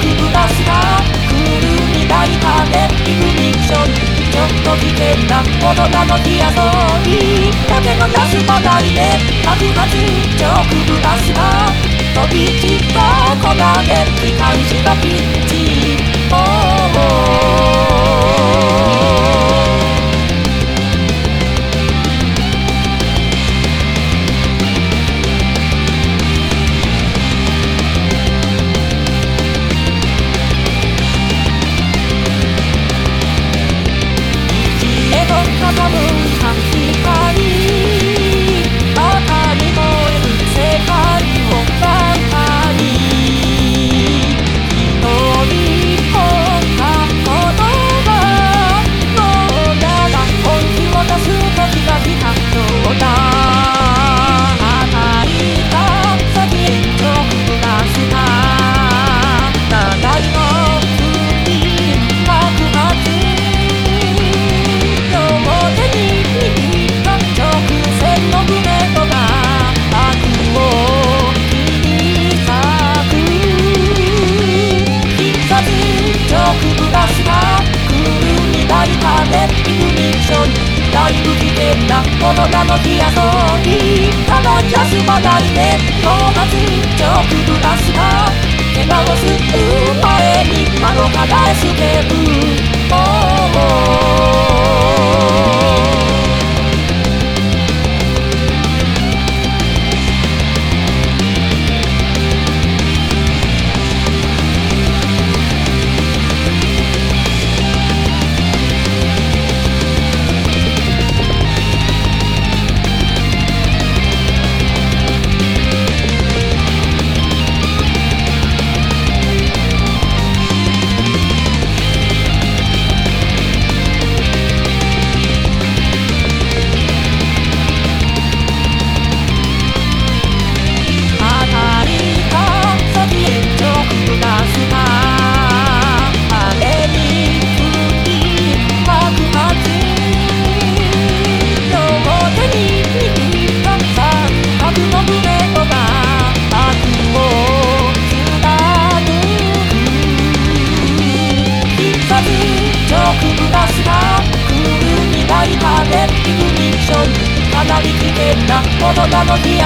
くぶらすが来るみたいかねイグニクションちょっと危険な大人の火遊びだけの安スパイで爆発チョークブラスが飛び散った粉で機関士がピッチな大人の火遊びただ休ま。ないでドーナツチョークブラスが怪我をする前に窓からエスケープなり危険なことなの火遊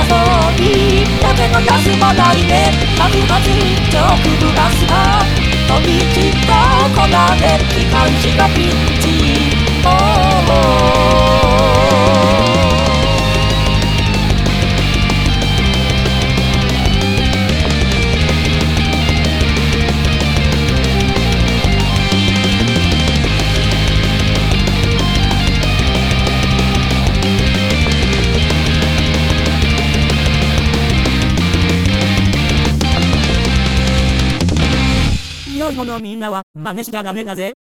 び。だけの休まないで爆発チョークブラスが飛び散った粉で機関士がピンチ。後のみんなは真似しちゃダメだぜ。